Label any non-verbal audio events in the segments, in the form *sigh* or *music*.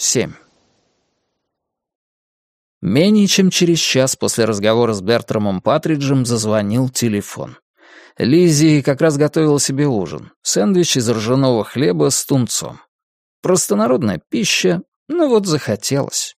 7. Менее чем через час после разговора с Бертрамом Патриджем зазвонил телефон. Лиззи как раз готовила себе ужин. Сэндвич из ржаного хлеба с тунцом. Простонародная пища, но вот захотелось.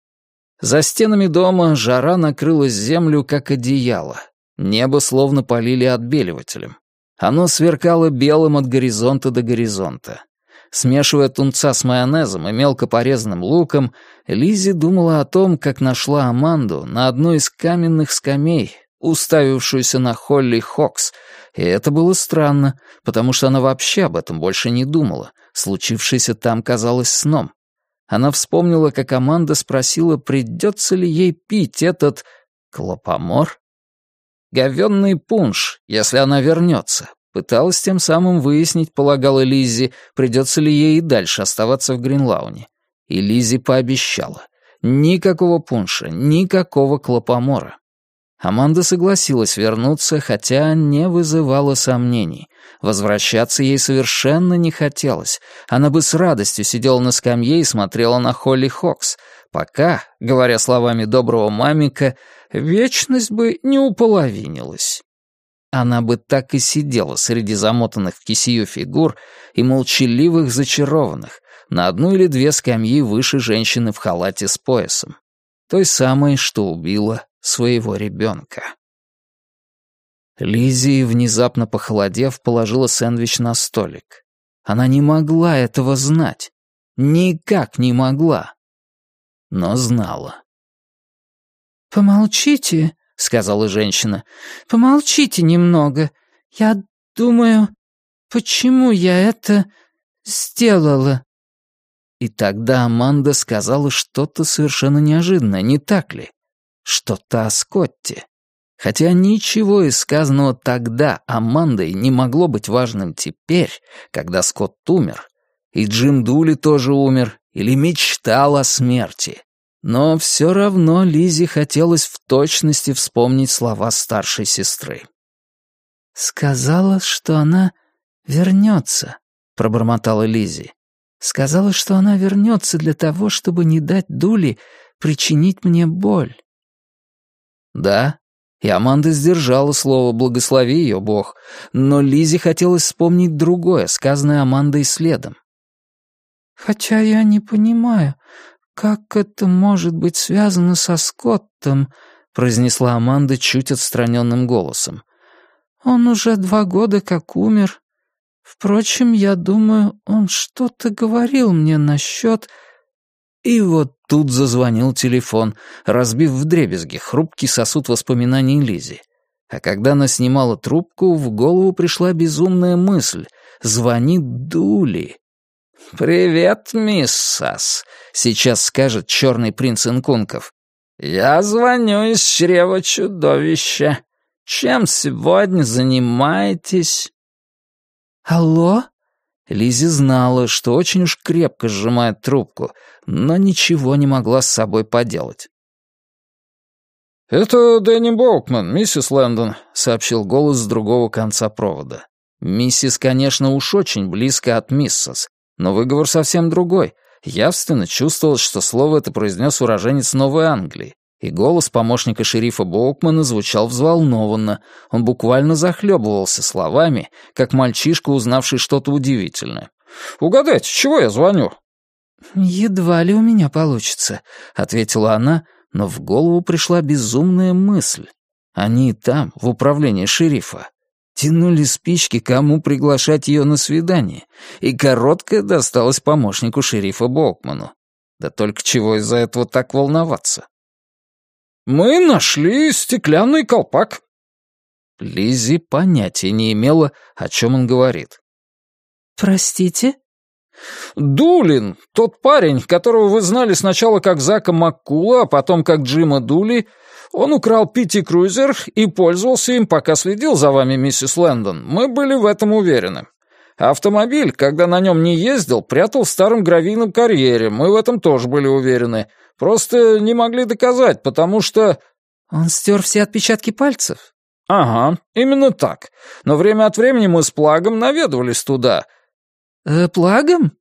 За стенами дома жара накрылась землю, как одеяло. Небо словно полили отбеливателем. Оно сверкало белым от горизонта до горизонта. Смешивая тунца с майонезом и мелко порезанным луком, Лизи думала о том, как нашла Аманду на одной из каменных скамей, уставившуюся на Холли Хокс, и это было странно, потому что она вообще об этом больше не думала, случившееся там казалось сном. Она вспомнила, как Аманда спросила, придется ли ей пить этот клопомор. Говенный пунш, если она вернется, Пыталась тем самым выяснить, полагала Лиззи, придется ли ей и дальше оставаться в Гринлауне. И Лиззи пообещала. Никакого пунша, никакого клопомора. Аманда согласилась вернуться, хотя не вызывала сомнений. Возвращаться ей совершенно не хотелось. Она бы с радостью сидела на скамье и смотрела на Холли Хокс, пока, говоря словами доброго мамика, вечность бы не уполовинилась. Она бы так и сидела среди замотанных в кисию фигур и молчаливых зачарованных, на одну или две скамьи выше женщины в халате с поясом. Той самой, что убила своего ребенка. Лиззи, внезапно похолодев, положила сэндвич на столик. Она не могла этого знать. Никак не могла. Но знала. «Помолчите», — сказала женщина. «Помолчите немного. Я думаю, почему я это сделала?» И тогда Аманда сказала что-то совершенно неожиданное, не так ли? Что-то о Скотте. Хотя ничего из сказанного тогда Амандой не могло быть важным теперь, когда Скотт умер, и Джим Дули тоже умер, или мечтал о смерти. Но все равно Лизе хотелось в точности вспомнить слова старшей сестры. «Сказала, что она вернется», — пробормотала Лизи. «Сказала, что она вернется для того, чтобы не дать Дули причинить мне боль». Да, и Аманда сдержала слово «благослови ее Бог», но Лизе хотелось вспомнить другое, сказанное Амандой следом. «Хотя я не понимаю, «Как это может быть связано со Скоттом?» — произнесла Аманда чуть отстраненным голосом. «Он уже два года как умер. Впрочем, я думаю, он что-то говорил мне насчет...» И вот тут зазвонил телефон, разбив вдребезги хрупкий сосуд воспоминаний Лизи. А когда она снимала трубку, в голову пришла безумная мысль. Звонит Дули. «Привет, мисс Сас», — сейчас скажет черный принц Инкунков. «Я звоню из чрева чудовища. Чем сегодня занимаетесь?» «Алло?» Лизи знала, что очень уж крепко сжимает трубку, но ничего не могла с собой поделать. «Это Дэнни Боукман, миссис Лэндон», — сообщил голос с другого конца провода. Миссис, конечно, уж очень близко от миссис, но выговор совсем другой. Явственно чувствовалось, что слово это произнес уроженец Новой Англии, и голос помощника шерифа Боукмана звучал взволнованно. Он буквально захлебывался словами, как мальчишка, узнавший что-то удивительное. «Угадайте, чего я звоню?» «Едва ли у меня получится», — ответила она, но в голову пришла безумная мысль. Они там, в управлении шерифа, Тянули спички, кому приглашать ее на свидание, и короткая досталась помощнику шерифа Болкману. Да только чего из-за этого так волноваться? «Мы нашли стеклянный колпак». Лиззи понятия не имела, о чем он говорит. «Простите?» «Дулин, тот парень, которого вы знали сначала как Зака Маккула, а потом как Джима Дули, он украл Питти Крузер и пользовался им, пока следил за вами, миссис Лэндон. Мы были в этом уверены. Автомобиль, когда на нем не ездил, прятал в старом гравийном карьере. Мы в этом тоже были уверены. Просто не могли доказать, потому что...» «Он стер все отпечатки пальцев?» «Ага, именно так. Но время от времени мы с Плагом наведывались туда». «Э, «Плагом?»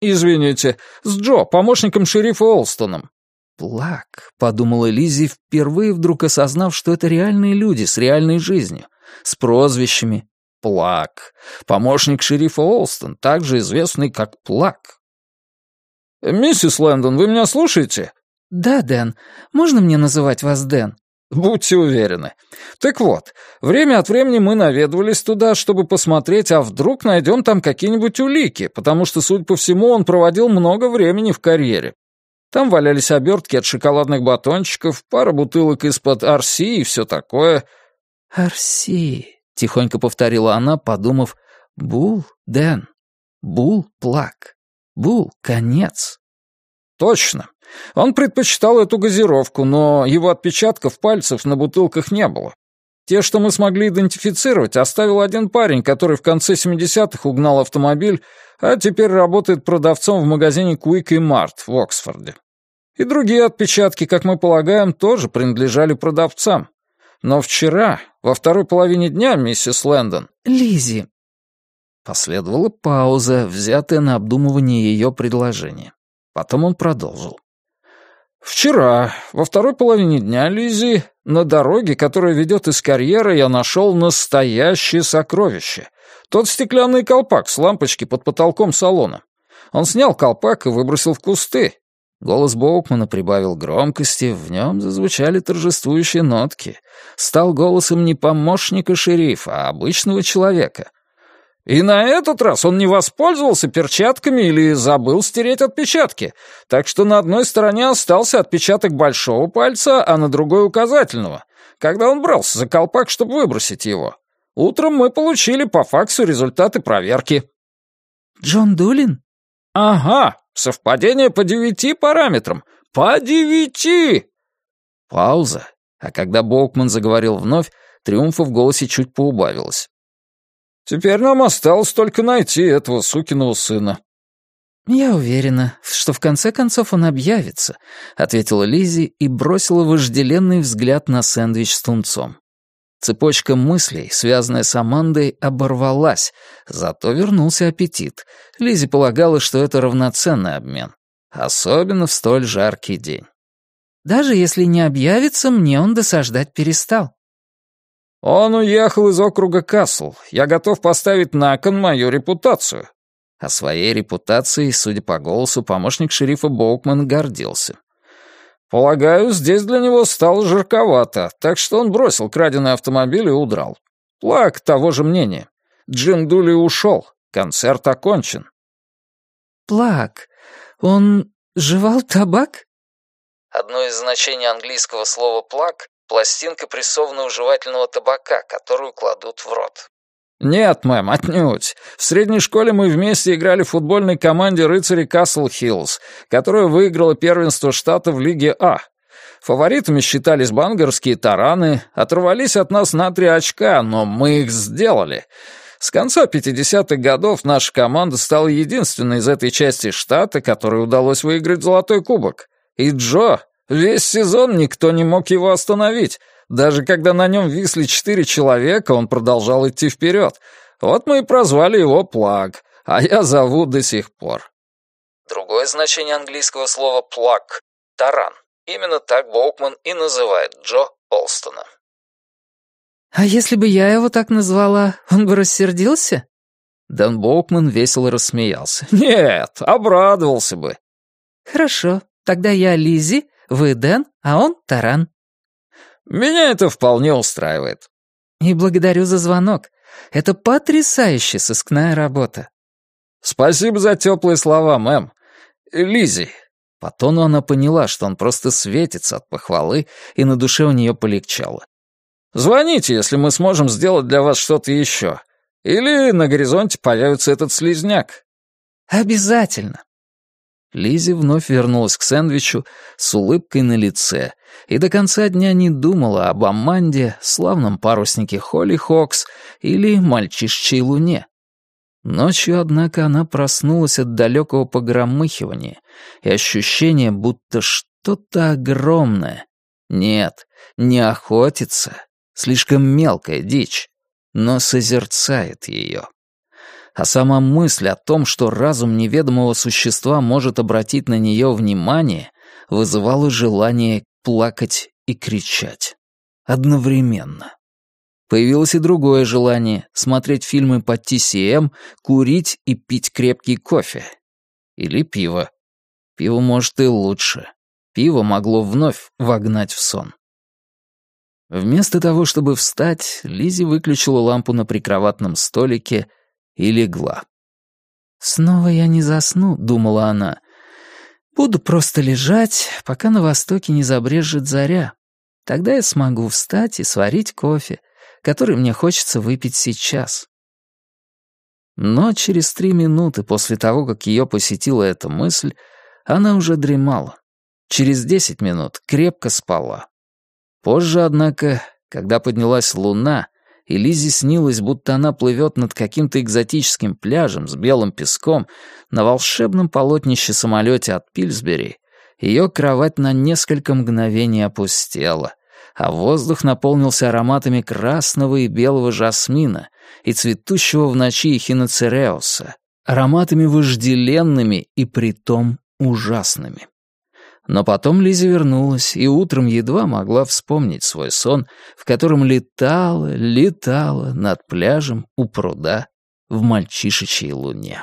извините, с Джо, помощником шерифа Олстоном». «Плак», — подумала Лиззи, впервые вдруг осознав, что это реальные люди с реальной жизнью, с прозвищами. Плак. Помощник шерифа Олстон, также известный как Плак. «Миссис Лэндон, вы меня слушаете?» «Да, Дэн. Можно мне называть вас Дэн?» «Будьте уверены. Так вот, время от времени мы наведывались туда, чтобы посмотреть, а вдруг найдем там какие-нибудь улики, потому что, судя по всему, он проводил много времени в карьере. Там валялись обертки от шоколадных батончиков, пара бутылок из-под Арси и все такое». «Арси», — тихонько повторила она, подумав, «Бул, Дэн, Бул, Плак, Бул, конец». «Точно. Он предпочитал эту газировку, но его отпечатков пальцев на бутылках не было. Те, что мы смогли идентифицировать, оставил один парень, который в конце 70-х угнал автомобиль, а теперь работает продавцом в магазине Quick и Mart в Оксфорде. И другие отпечатки, как мы полагаем, тоже принадлежали продавцам. Но вчера, во второй половине дня, миссис Лэндон... Лизи. Последовала пауза, взятая на обдумывание ее предложения. Потом он продолжил. «Вчера, во второй половине дня, Лизи, на дороге, которая ведет из карьера, я нашел настоящее сокровище. Тот стеклянный колпак с лампочки под потолком салона. Он снял колпак и выбросил в кусты. Голос Боукмана прибавил громкости, в нем зазвучали торжествующие нотки. Стал голосом не помощника шерифа, а обычного человека. И на этот раз он не воспользовался перчатками или забыл стереть отпечатки, так что на одной стороне остался отпечаток большого пальца, а на другой указательного, когда он брался за колпак, чтобы выбросить его. Утром мы получили по факсу результаты проверки. «Джон Дулин?» «Ага, совпадение по девяти параметрам. По девяти!» Пауза, а когда Боукман заговорил вновь, триумфа в голосе чуть поубавилось. Теперь нам осталось только найти этого сукиного сына». «Я уверена, что в конце концов он объявится», — ответила Лизи и бросила вожделенный взгляд на сэндвич с тунцом. Цепочка мыслей, связанная с Амандой, оборвалась, зато вернулся аппетит. Лизи полагала, что это равноценный обмен. Особенно в столь жаркий день. «Даже если не объявится, мне он досаждать перестал». «Он уехал из округа Касл. Я готов поставить на кон мою репутацию». О своей репутации, судя по голосу, помощник шерифа Боукман гордился. «Полагаю, здесь для него стало жарковато, так что он бросил краденый автомобиль и удрал. Плак того же мнения. Джим Дули ушел. Концерт окончен». «Плак? Он жевал табак?» Одно из значений английского слова «плак» пластинка прессованного жевательного табака, которую кладут в рот. «Нет, мэм, отнюдь. В средней школе мы вместе играли в футбольной команде рыцарей Касл Хиллз, которая выиграла первенство штата в Лиге А. Фаворитами считались бангарские тараны, оторвались от нас на три очка, но мы их сделали. С конца 50-х годов наша команда стала единственной из этой части штата, которой удалось выиграть золотой кубок. И Джо Весь сезон никто не мог его остановить. Даже когда на нем висли четыре человека, он продолжал идти вперед. Вот мы и прозвали его Плаг, а я зову до сих пор. Другое значение английского слова «плаг» — таран. Именно так Боукман и называет Джо Олстона. «А если бы я его так назвала, он бы рассердился?» Дэн Боукман весело рассмеялся. *laughs* «Нет, обрадовался бы». «Хорошо, тогда я Лизи, вы Дэн, а он Таран». «Меня это вполне устраивает». «И благодарю за звонок. Это потрясающая сыскная работа». «Спасибо за теплые слова, мэм. Лизи. По тону она поняла, что он просто светится от похвалы, и на душе у нее полегчало. «Звоните, если мы сможем сделать для вас что-то еще. Или на горизонте появится этот слизняк». «Обязательно. Лизи вновь вернулась к сэндвичу с улыбкой на лице и до конца дня не думала об Аманде, славном паруснике Холли Хокс или мальчишчей луне. Ночью, однако, она проснулась от далекого погромыхивания и ощущения, будто что-то огромное. Нет, не охотится, слишком мелкая дичь, но созерцает ее. А сама мысль о том, что разум неведомого существа может обратить на нее внимание, вызывала желание плакать и кричать. Одновременно. Появилось и другое желание — смотреть фильмы по TCM, курить и пить крепкий кофе. Или пиво. Пиво, может, и лучше. Пиво могло вновь вогнать в сон. Вместо того, чтобы встать, Лизи выключила лампу на прикроватном столике и легла. «Снова я не засну», — думала она. «Буду просто лежать, пока на востоке не забрежет заря. Тогда я смогу встать и сварить кофе, который мне хочется выпить сейчас». Но через три минуты после того, как ее посетила эта мысль, она уже дремала. Через десять минут крепко спала. Позже, однако, когда поднялась луна, и Лизе снилось, будто она плывет над каким-то экзотическим пляжем с белым песком на волшебном полотнище самолете от Пильсбери, ее кровать на несколько мгновений опустела, а воздух наполнился ароматами красного и белого жасмина и цветущего в ночи эхиноцереуса, ароматами вожделенными и притом ужасными. Но потом Лизи вернулась и утром едва могла вспомнить свой сон, в котором летала, летала над пляжем у пруда в мальчишечьей луне.